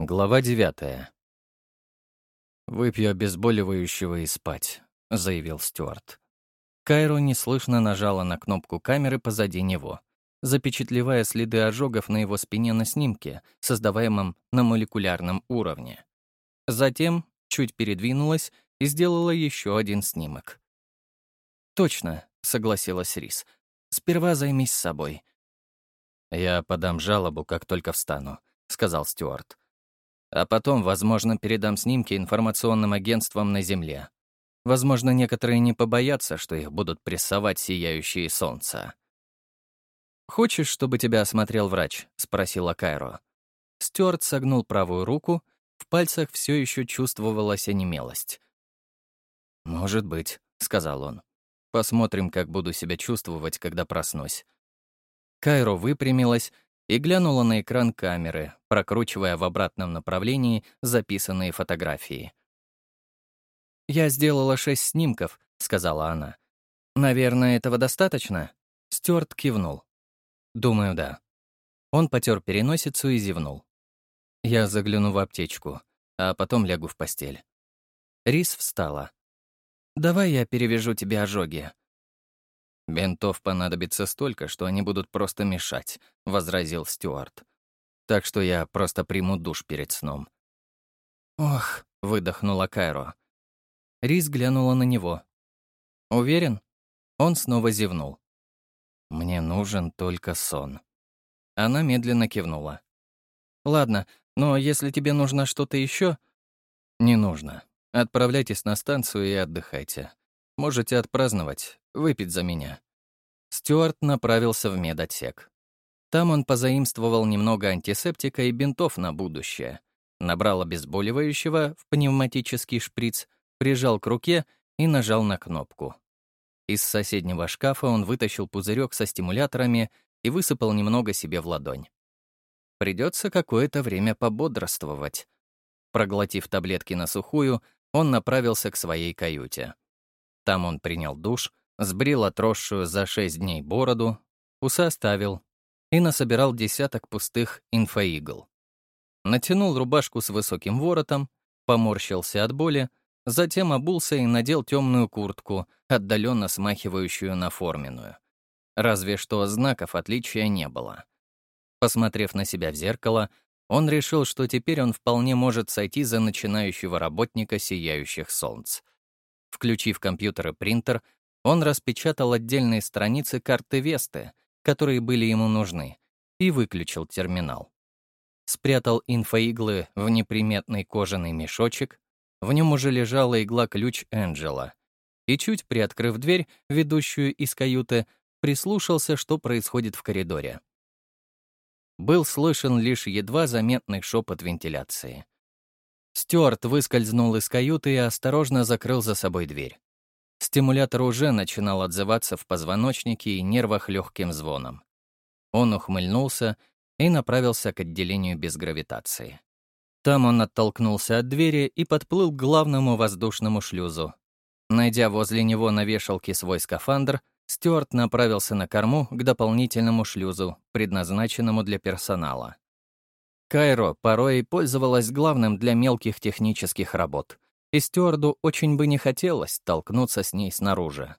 Глава девятая. «Выпью обезболивающего и спать», — заявил Стюарт. Кайро неслышно нажала на кнопку камеры позади него, запечатлевая следы ожогов на его спине на снимке, создаваемом на молекулярном уровне. Затем чуть передвинулась и сделала еще один снимок. «Точно», — согласилась Рис. «Сперва займись собой». «Я подам жалобу, как только встану», — сказал Стюарт. А потом, возможно, передам снимки информационным агентствам на Земле. Возможно, некоторые не побоятся, что их будут прессовать сияющие солнца. «Хочешь, чтобы тебя осмотрел врач?» — спросила Кайро. Стюарт согнул правую руку, в пальцах все еще чувствовалась онемелость. «Может быть», — сказал он. «Посмотрим, как буду себя чувствовать, когда проснусь». Кайро выпрямилась и глянула на экран камеры, прокручивая в обратном направлении записанные фотографии. «Я сделала шесть снимков», — сказала она. «Наверное, этого достаточно?» Стюарт кивнул. «Думаю, да». Он потер переносицу и зевнул. «Я загляну в аптечку, а потом лягу в постель». Рис встала. «Давай я перевяжу тебе ожоги», «Бинтов понадобится столько, что они будут просто мешать», — возразил Стюарт. «Так что я просто приму душ перед сном». «Ох», — выдохнула Кайро. Рис глянула на него. «Уверен?» Он снова зевнул. «Мне нужен только сон». Она медленно кивнула. «Ладно, но если тебе нужно что-то еще...» «Не нужно. Отправляйтесь на станцию и отдыхайте. Можете отпраздновать, выпить за меня». Стюарт направился в медотсек. Там он позаимствовал немного антисептика и бинтов на будущее, набрал обезболивающего в пневматический шприц, прижал к руке и нажал на кнопку. Из соседнего шкафа он вытащил пузырек со стимуляторами и высыпал немного себе в ладонь. Придется какое-то время пободрствовать. Проглотив таблетки на сухую, он направился к своей каюте. Там он принял душ, сбрил отросшую за шесть дней бороду, усы оставил и насобирал десяток пустых инфоигл. Натянул рубашку с высоким воротом, поморщился от боли, затем обулся и надел темную куртку, отдаленно смахивающую на форменную. Разве что знаков отличия не было. Посмотрев на себя в зеркало, он решил, что теперь он вполне может сойти за начинающего работника сияющих солнц — Включив компьютер и принтер, он распечатал отдельные страницы карты Весты, которые были ему нужны, и выключил терминал. Спрятал инфоиглы в неприметный кожаный мешочек, в нем уже лежала игла-ключ Энджела, и, чуть приоткрыв дверь, ведущую из каюты, прислушался, что происходит в коридоре. Был слышен лишь едва заметный шепот вентиляции. Стюарт выскользнул из каюты и осторожно закрыл за собой дверь. Стимулятор уже начинал отзываться в позвоночнике и нервах легким звоном. Он ухмыльнулся и направился к отделению без гравитации. Там он оттолкнулся от двери и подплыл к главному воздушному шлюзу. Найдя возле него на вешалке свой скафандр, Стюарт направился на корму к дополнительному шлюзу, предназначенному для персонала. Кайро порой пользовалась главным для мелких технических работ, и стюарду очень бы не хотелось столкнуться с ней снаружи.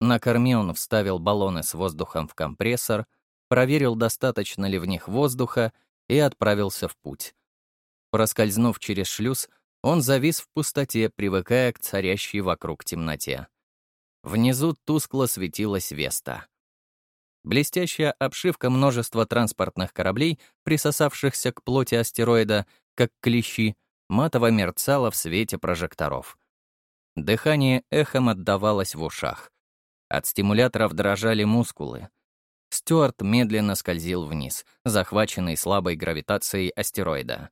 На корме он вставил баллоны с воздухом в компрессор, проверил, достаточно ли в них воздуха, и отправился в путь. Проскользнув через шлюз, он завис в пустоте, привыкая к царящей вокруг темноте. Внизу тускло светилась Веста. Блестящая обшивка множества транспортных кораблей, присосавшихся к плоти астероида, как клещи, матово мерцала в свете прожекторов. Дыхание эхом отдавалось в ушах. От стимуляторов дрожали мускулы. Стюарт медленно скользил вниз, захваченный слабой гравитацией астероида.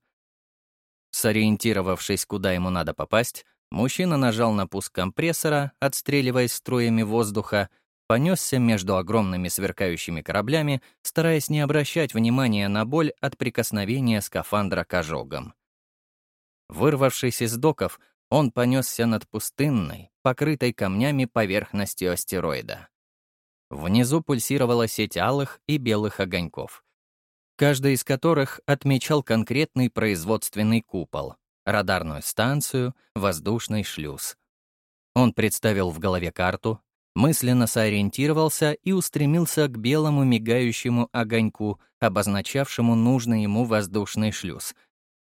Сориентировавшись, куда ему надо попасть, мужчина нажал на пуск компрессора, отстреливаясь струями воздуха, понесся между огромными сверкающими кораблями, стараясь не обращать внимания на боль от прикосновения скафандра к ожогам. Вырвавшись из доков, он понесся над пустынной, покрытой камнями поверхностью астероида. Внизу пульсировала сеть алых и белых огоньков. каждый из которых отмечал конкретный производственный купол, радарную станцию, воздушный шлюз. Он представил в голове карту, мысленно сориентировался и устремился к белому мигающему огоньку, обозначавшему нужный ему воздушный шлюз,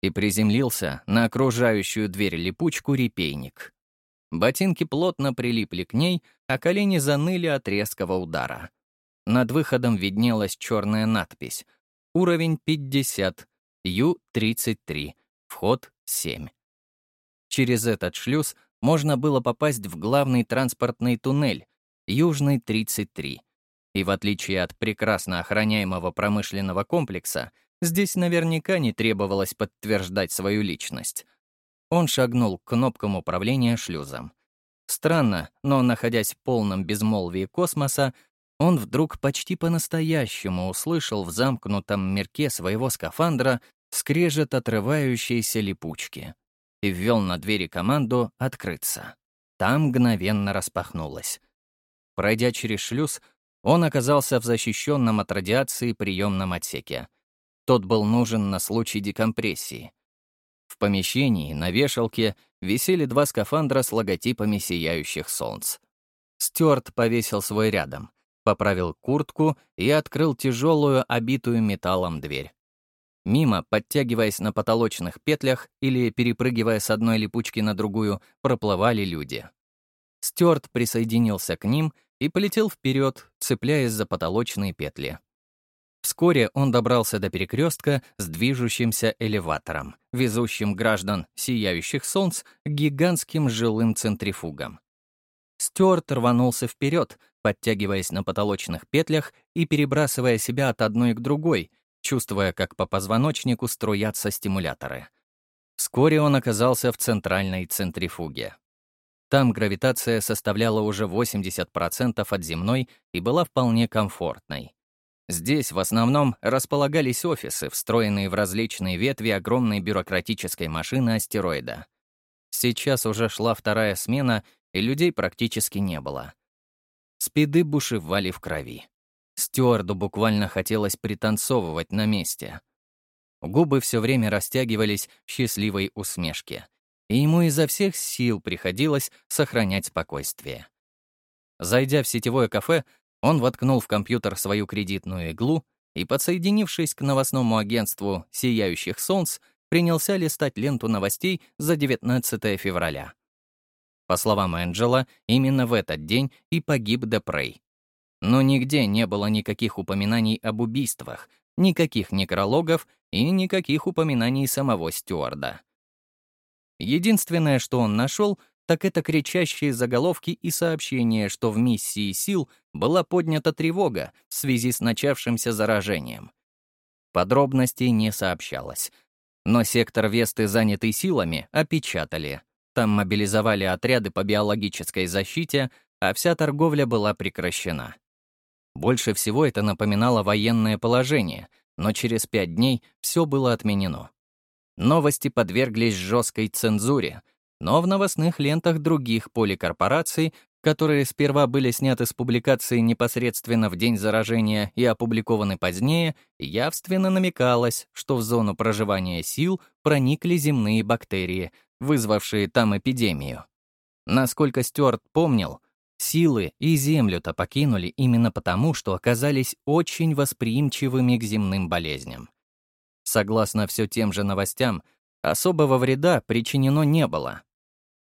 и приземлился на окружающую дверь липучку репейник. Ботинки плотно прилипли к ней, а колени заныли от резкого удара. Над выходом виднелась черная надпись «Уровень 50, Ю-33, вход 7». Через этот шлюз можно было попасть в главный транспортный туннель, Южный 33. И в отличие от прекрасно охраняемого промышленного комплекса, здесь наверняка не требовалось подтверждать свою личность. Он шагнул к кнопкам управления шлюзом. Странно, но, находясь в полном безмолвии космоса, он вдруг почти по-настоящему услышал в замкнутом мирке своего скафандра скрежет отрывающейся липучки и ввел на двери команду «Открыться». Там мгновенно распахнулось. Пройдя через шлюз, он оказался в защищенном от радиации приемном отсеке. Тот был нужен на случай декомпрессии. В помещении, на вешалке, висели два скафандра с логотипами сияющих солнц. Стюарт повесил свой рядом, поправил куртку и открыл тяжелую, обитую металлом дверь. Мимо, подтягиваясь на потолочных петлях или перепрыгивая с одной липучки на другую, проплывали люди. Стюарт присоединился к ним и полетел вперед, цепляясь за потолочные петли. Вскоре он добрался до перекрестка с движущимся элеватором, везущим граждан сияющих солнц к гигантским жилым центрифугам. Стюарт рванулся вперед, подтягиваясь на потолочных петлях и перебрасывая себя от одной к другой, чувствуя, как по позвоночнику струятся стимуляторы. Вскоре он оказался в центральной центрифуге. Там гравитация составляла уже 80% от земной и была вполне комфортной. Здесь в основном располагались офисы, встроенные в различные ветви огромной бюрократической машины астероида. Сейчас уже шла вторая смена, и людей практически не было. Спиды бушевали в крови. Стюарду буквально хотелось пританцовывать на месте. Губы все время растягивались в счастливой усмешке и ему изо всех сил приходилось сохранять спокойствие. Зайдя в сетевое кафе, он воткнул в компьютер свою кредитную иглу и, подсоединившись к новостному агентству «Сияющих солнц», принялся листать ленту новостей за 19 февраля. По словам Энджела, именно в этот день и погиб Депрей. Но нигде не было никаких упоминаний об убийствах, никаких некрологов и никаких упоминаний самого стюарда. Единственное, что он нашел, так это кричащие заголовки и сообщения, что в миссии сил была поднята тревога в связи с начавшимся заражением. Подробностей не сообщалось. Но сектор Весты, занятый силами, опечатали. Там мобилизовали отряды по биологической защите, а вся торговля была прекращена. Больше всего это напоминало военное положение, но через пять дней все было отменено. Новости подверглись жесткой цензуре, но в новостных лентах других поликорпораций, которые сперва были сняты с публикации непосредственно в день заражения и опубликованы позднее, явственно намекалось, что в зону проживания сил проникли земные бактерии, вызвавшие там эпидемию. Насколько Стюарт помнил, силы и Землю-то покинули именно потому, что оказались очень восприимчивыми к земным болезням. Согласно все тем же новостям, особого вреда причинено не было.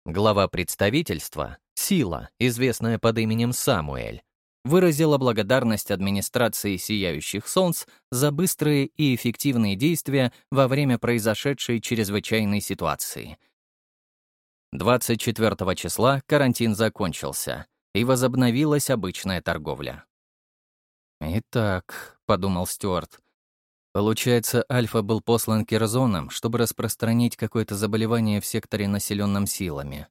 Глава представительства, Сила, известная под именем Самуэль, выразила благодарность администрации «Сияющих солнц» за быстрые и эффективные действия во время произошедшей чрезвычайной ситуации. 24 числа карантин закончился, и возобновилась обычная торговля. «Итак», — подумал Стюарт, Получается, Альфа был послан Керзоном, чтобы распространить какое-то заболевание в секторе, населенном силами.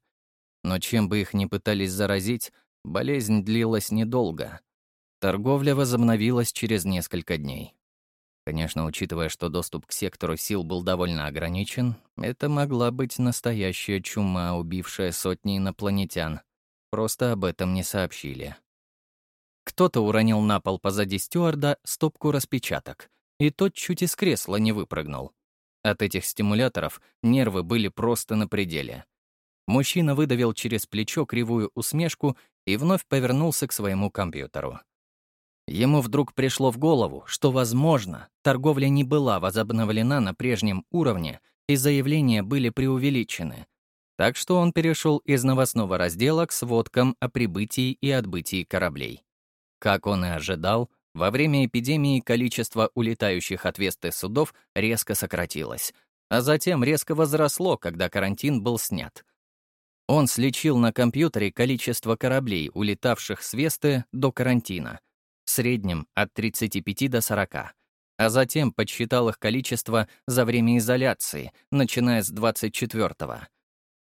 Но чем бы их ни пытались заразить, болезнь длилась недолго. Торговля возобновилась через несколько дней. Конечно, учитывая, что доступ к сектору сил был довольно ограничен, это могла быть настоящая чума, убившая сотни инопланетян. Просто об этом не сообщили. Кто-то уронил на пол позади стюарда стопку распечаток — и тот чуть из кресла не выпрыгнул. От этих стимуляторов нервы были просто на пределе. Мужчина выдавил через плечо кривую усмешку и вновь повернулся к своему компьютеру. Ему вдруг пришло в голову, что, возможно, торговля не была возобновлена на прежнем уровне, и заявления были преувеличены. Так что он перешел из новостного раздела к сводкам о прибытии и отбытии кораблей. Как он и ожидал, во время эпидемии количество улетающих от Весты судов резко сократилось, а затем резко возросло, когда карантин был снят. Он слечил на компьютере количество кораблей, улетавших с Весты до карантина, в среднем от 35 до 40, а затем подсчитал их количество за время изоляции, начиная с 24-го.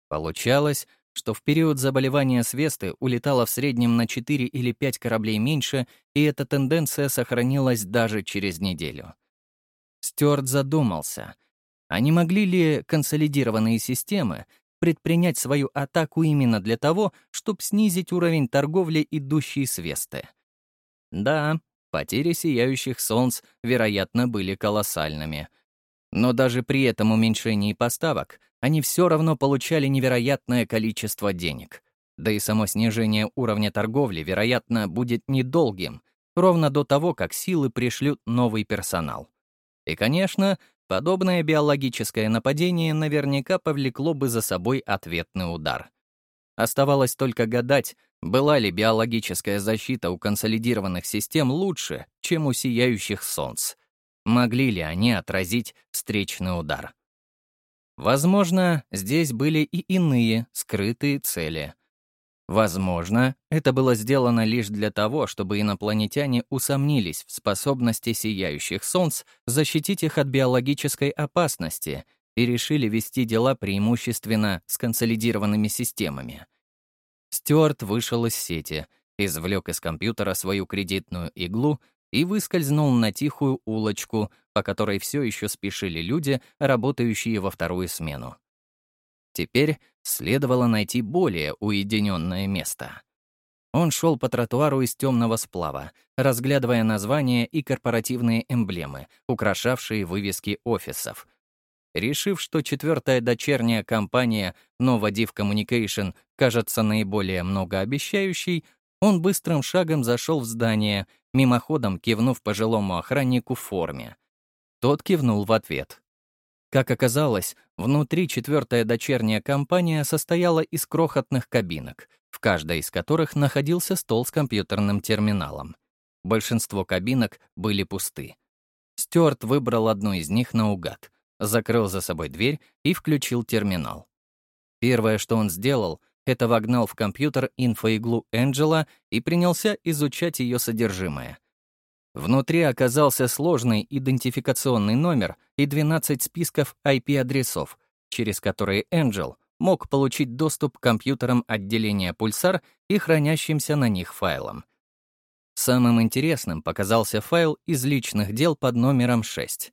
Получалось, что в период заболевания Свесты улетало в среднем на 4 или 5 кораблей меньше, и эта тенденция сохранилась даже через неделю. Стюарт задумался, а не могли ли консолидированные системы предпринять свою атаку именно для того, чтобы снизить уровень торговли, идущей с Весты? Да, потери сияющих солнц, вероятно, были колоссальными. Но даже при этом уменьшении поставок они все равно получали невероятное количество денег. Да и само снижение уровня торговли, вероятно, будет недолгим, ровно до того, как силы пришлют новый персонал. И, конечно, подобное биологическое нападение наверняка повлекло бы за собой ответный удар. Оставалось только гадать, была ли биологическая защита у консолидированных систем лучше, чем у сияющих солнц. Могли ли они отразить встречный удар? Возможно, здесь были и иные, скрытые цели. Возможно, это было сделано лишь для того, чтобы инопланетяне усомнились в способности сияющих солнц защитить их от биологической опасности и решили вести дела преимущественно с консолидированными системами. Стюарт вышел из сети, извлек из компьютера свою кредитную иглу и выскользнул на тихую улочку, по которой все еще спешили люди, работающие во вторую смену. Теперь следовало найти более уединенное место. Он шел по тротуару из темного сплава, разглядывая названия и корпоративные эмблемы, украшавшие вывески офисов. Решив, что четвертая дочерняя компания Nova Div Communication кажется наиболее многообещающей, он быстрым шагом зашел в здание, мимоходом кивнув пожилому охраннику в форме. Тот кивнул в ответ. Как оказалось, внутри четвертая дочерняя компания состояла из крохотных кабинок, в каждой из которых находился стол с компьютерным терминалом. Большинство кабинок были пусты. Стюарт выбрал одну из них наугад, закрыл за собой дверь и включил терминал. Первое, что он сделал, это вогнал в компьютер инфоиглу Энджела и принялся изучать ее содержимое. Внутри оказался сложный идентификационный номер и 12 списков IP-адресов, через которые Энджел мог получить доступ к компьютерам отделения «Пульсар» и хранящимся на них файлам. Самым интересным показался файл из личных дел под номером 6.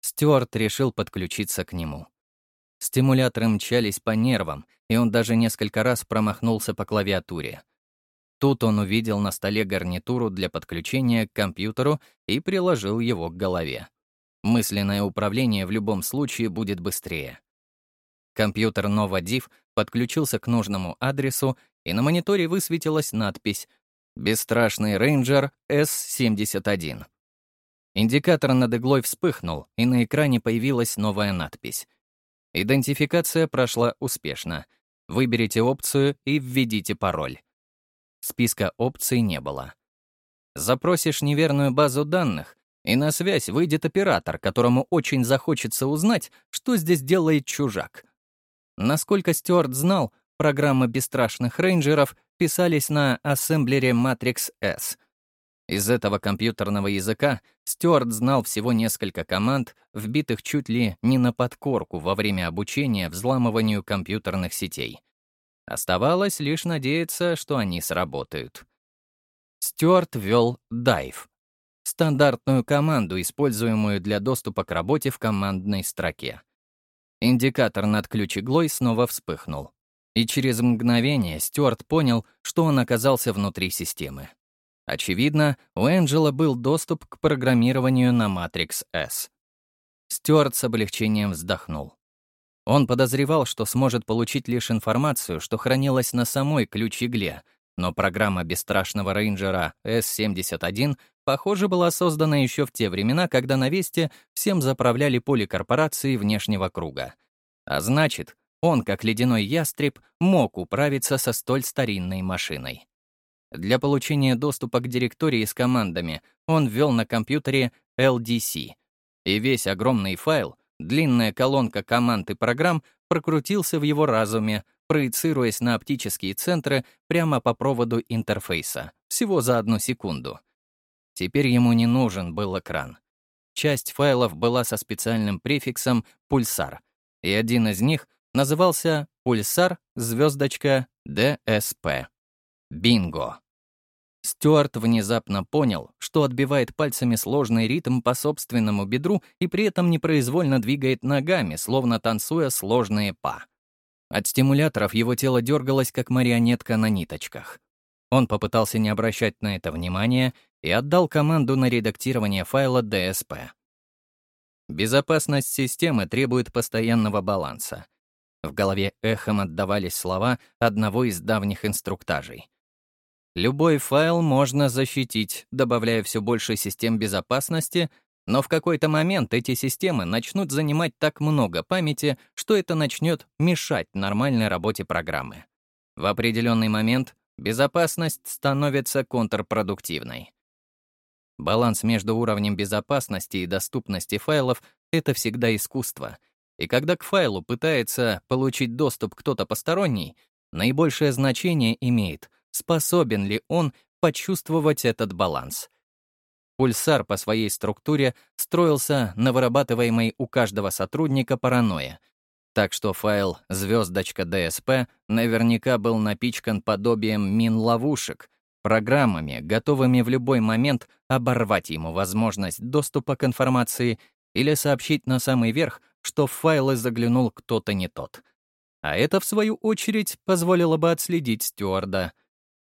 Стюарт решил подключиться к нему. Стимуляторы мчались по нервам, и он даже несколько раз промахнулся по клавиатуре. Тут он увидел на столе гарнитуру для подключения к компьютеру и приложил его к голове. Мысленное управление в любом случае будет быстрее. Компьютер NovaDiv подключился к нужному адресу, и на мониторе высветилась надпись «Бесстрашный рейнджер S-71». Индикатор над иглой вспыхнул, и на экране появилась новая надпись — Идентификация прошла успешно. Выберите опцию и введите пароль. Списка опций не было. Запросишь неверную базу данных, и на связь выйдет оператор, которому очень захочется узнать, что здесь делает чужак. Насколько Стюарт знал, программы бесстрашных рейнджеров писались на ассемблере Matrix S — из этого компьютерного языка Стюарт знал всего несколько команд, вбитых чуть ли не на подкорку во время обучения взламыванию компьютерных сетей. Оставалось лишь надеяться, что они сработают. Стюарт ввел Dive — стандартную команду, используемую для доступа к работе в командной строке. Индикатор над ключ-иглой снова вспыхнул. И через мгновение Стюарт понял, что он оказался внутри системы. Очевидно, у Энджела был доступ к программированию на Matrix S. Стюарт с облегчением вздохнул. Он подозревал, что сможет получить лишь информацию, что хранилась на самой ключ-игле, но программа бесстрашного рейнджера S-71, похоже, была создана еще в те времена, когда на Весте всем заправляли поликорпорации внешнего круга. А значит, он, как ледяной ястреб, мог управиться со столь старинной машиной. Для получения доступа к директории с командами он ввел на компьютере LDC, и весь огромный файл, длинная колонка команд и программ, прокрутился в его разуме, проецируясь на оптические центры прямо по проводу интерфейса, всего за одну секунду. Теперь ему не нужен был экран. Часть файлов была со специальным префиксом «пульсар», и один из них назывался «пульсар звездочка DSP». Бинго! Стюарт внезапно понял, что отбивает пальцами сложный ритм по собственному бедру и при этом непроизвольно двигает ногами, словно танцуя сложные па. От стимуляторов его тело дергалось, как марионетка на ниточках. Он попытался не обращать на это внимания и отдал команду на редактирование файла DSP. Безопасность системы требует постоянного баланса. В голове эхом отдавались слова одного из давних инструктажей. Любой файл можно защитить, добавляя все больше систем безопасности, но в какой-то момент эти системы начнут занимать так много памяти, что это начнет мешать нормальной работе программы. В определенный момент безопасность становится контрпродуктивной. Баланс между уровнем безопасности и доступности файлов — это всегда искусство. И когда к файлу пытается получить доступ кто-то посторонний, наибольшее значение имеет — способен ли он почувствовать этот баланс. Пульсар по своей структуре строился на вырабатываемой у каждого сотрудника паранойя, так что файл «звездочка DSP» наверняка был напичкан подобием мин-ловушек, программами, готовыми в любой момент оборвать ему возможность доступа к информации или сообщить на самый верх, что в файлы заглянул кто-то не тот. А это, в свою очередь, позволило бы отследить стюарда —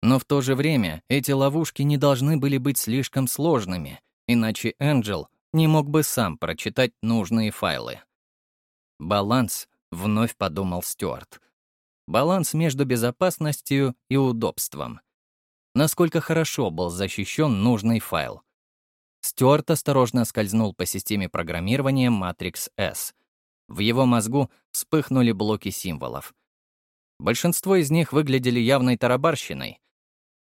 но в то же время эти ловушки не должны были быть слишком сложными, иначе Энджел не мог бы сам прочитать нужные файлы. Баланс, вновь подумал Стюарт. Баланс между безопасностью и удобством. Насколько хорошо был защищен нужный файл. Стюарт осторожно скользнул по системе программирования Matrix S. В его мозгу вспыхнули блоки символов. Большинство из них выглядели явной тарабарщиной,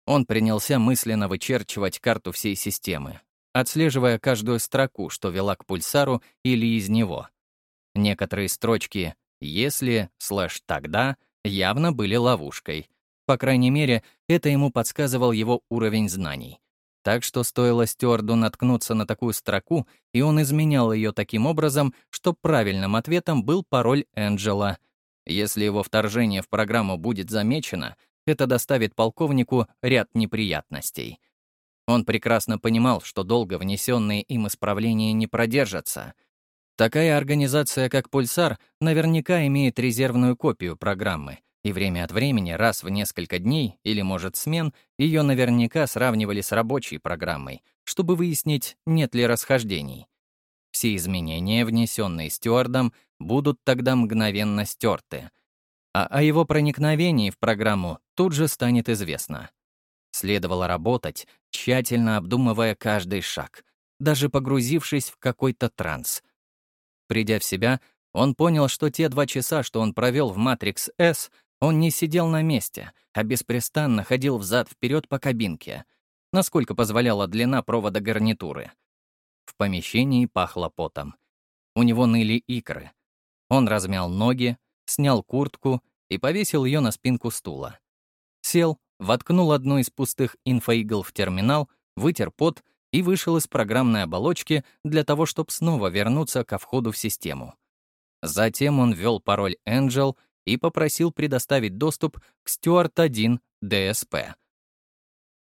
он принялся мысленно вычерчивать карту всей системы, отслеживая каждую строку, что вела к пульсару или из него. Некоторые строчки «если», слэш «тогда» явно были ловушкой. По крайней мере, это ему подсказывал его уровень знаний. Так что стоило стюарду наткнуться на такую строку, и он изменял ее таким образом, что правильным ответом был пароль Энджела. Если его вторжение в программу будет замечено, это доставит полковнику ряд неприятностей. Он прекрасно понимал, что долго внесенные им исправления не продержатся. Такая организация, как «Пульсар», наверняка имеет резервную копию программы, и время от времени, раз в несколько дней или, может, смен, ее наверняка сравнивали с рабочей программой, чтобы выяснить, нет ли расхождений. Все изменения, внесенные стюардом, будут тогда мгновенно стерты — а о его проникновении в программу тут же станет известно. Следовало работать, тщательно обдумывая каждый шаг, даже погрузившись в какой-то транс. Придя в себя, он понял, что те два часа, что он провел в S, он не сидел на месте, а беспрестанно ходил взад-вперед по кабинке, насколько позволяла длина провода гарнитуры. В помещении пахло потом. У него ныли икры. Он размял ноги, снял куртку и повесил ее на спинку стула. Сел, воткнул одну из пустых инфоигл в терминал, вытер пот и вышел из программной оболочки для того, чтобы снова вернуться ко входу в систему. Затем он ввел пароль Angel и попросил предоставить доступ к Stewart1 DSP.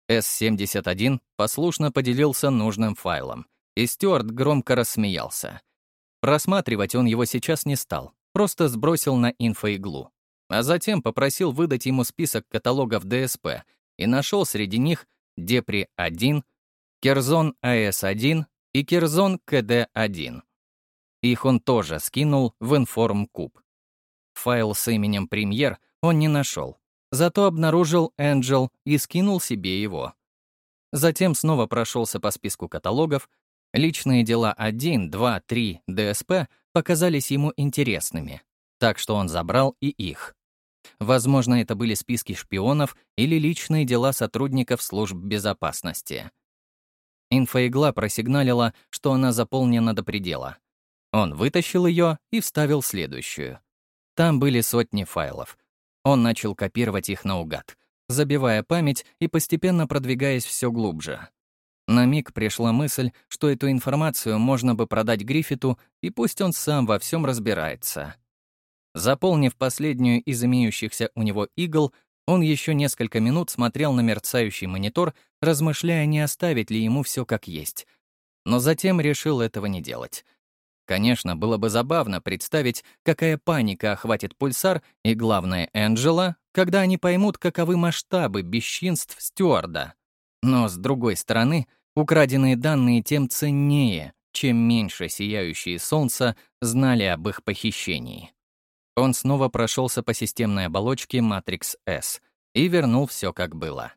S71 послушно поделился нужным файлом, и Стюарт громко рассмеялся. Просматривать он его сейчас не стал, просто сбросил на инфоиглу. А затем попросил выдать ему список каталогов ДСП и нашел среди них Депри-1, Керзон АС-1 и Керзон КД-1. Их он тоже скинул в информ-куб. Файл с именем «Премьер» он не нашел, зато обнаружил Angel и скинул себе его. Затем снова прошелся по списку каталогов. Личные дела 1, 2, 3, ДСП показались ему интересными, так что он забрал и их. Возможно, это были списки шпионов или личные дела сотрудников служб безопасности. Инфоигла просигналила, что она заполнена до предела. Он вытащил ее и вставил следующую. Там были сотни файлов. Он начал копировать их наугад, забивая память и постепенно продвигаясь все глубже. На миг пришла мысль, что эту информацию можно бы продать Гриффиту, и пусть он сам во всем разбирается. Заполнив последнюю из имеющихся у него игл, он еще несколько минут смотрел на мерцающий монитор, размышляя, не оставить ли ему все как есть. Но затем решил этого не делать. Конечно, было бы забавно представить, какая паника охватит пульсар и, главное, Энджела, когда они поймут, каковы масштабы бесчинств стюарда. Но, с другой стороны, украденные данные тем ценнее, чем меньше сияющие солнца знали об их похищении. Он снова прошелся по системной оболочке Matrix S и вернул все как было.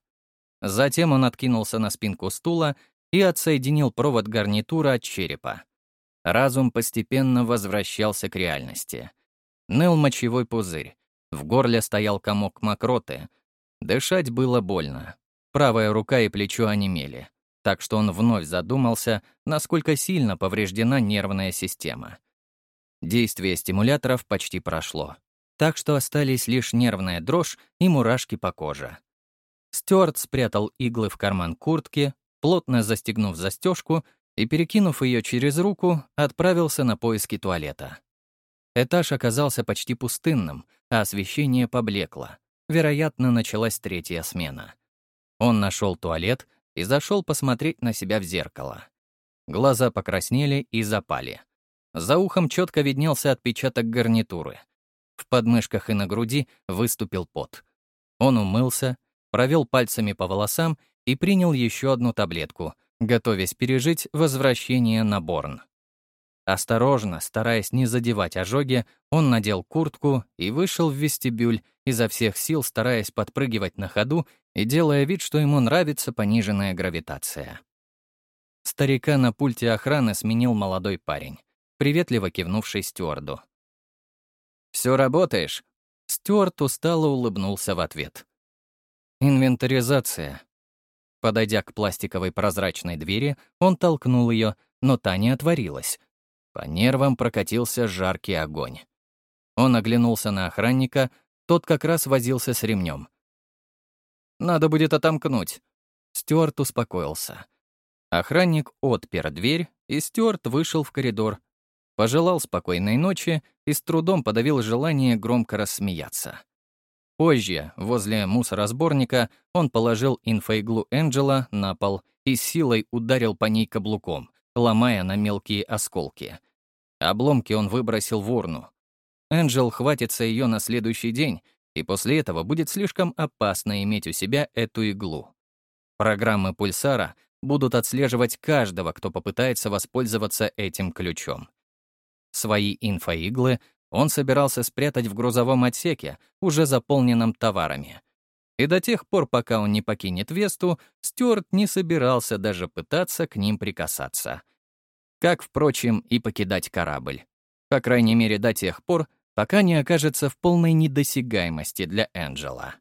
Затем он откинулся на спинку стула и отсоединил провод гарнитура от черепа. Разум постепенно возвращался к реальности. Ныл мочевой пузырь. В горле стоял комок мокроты. Дышать было больно. Правая рука и плечо онемели. Так что он вновь задумался, насколько сильно повреждена нервная система — Действие стимуляторов почти прошло, так что остались лишь нервная дрожь и мурашки по коже. Стюарт спрятал иглы в карман куртки, плотно застегнув застежку и, перекинув ее через руку, отправился на поиски туалета. Этаж оказался почти пустынным, а освещение поблекло. Вероятно, началась третья смена. Он нашел туалет и зашел посмотреть на себя в зеркало. Глаза покраснели и запали. За ухом четко виднелся отпечаток гарнитуры. В подмышках и на груди выступил пот. Он умылся, провел пальцами по волосам и принял еще одну таблетку, готовясь пережить возвращение на Борн. Осторожно, стараясь не задевать ожоги, он надел куртку и вышел в вестибюль, изо всех сил стараясь подпрыгивать на ходу и делая вид, что ему нравится пониженная гравитация. Старика на пульте охраны сменил молодой парень приветливо кивнувший стюарду. «Все работаешь?» Стюарт устало улыбнулся в ответ. «Инвентаризация». Подойдя к пластиковой прозрачной двери, он толкнул ее, но та не отворилась. По нервам прокатился жаркий огонь. Он оглянулся на охранника, тот как раз возился с ремнем. «Надо будет отомкнуть». Стюарт успокоился. Охранник отпер дверь, и Стюарт вышел в коридор, пожелал спокойной ночи и с трудом подавил желание громко рассмеяться. Позже, возле мусоросборника, он положил инфоиглу Энджела на пол и силой ударил по ней каблуком, ломая на мелкие осколки. Обломки он выбросил в урну. Энджел хватится ее на следующий день, и после этого будет слишком опасно иметь у себя эту иглу. Программы пульсара будут отслеживать каждого, кто попытается воспользоваться этим ключом. Свои инфоиглы он собирался спрятать в грузовом отсеке, уже заполненном товарами. И до тех пор, пока он не покинет Весту, Стюарт не собирался даже пытаться к ним прикасаться. Как, впрочем, и покидать корабль. По крайней мере, до тех пор, пока не окажется в полной недосягаемости для Энджела.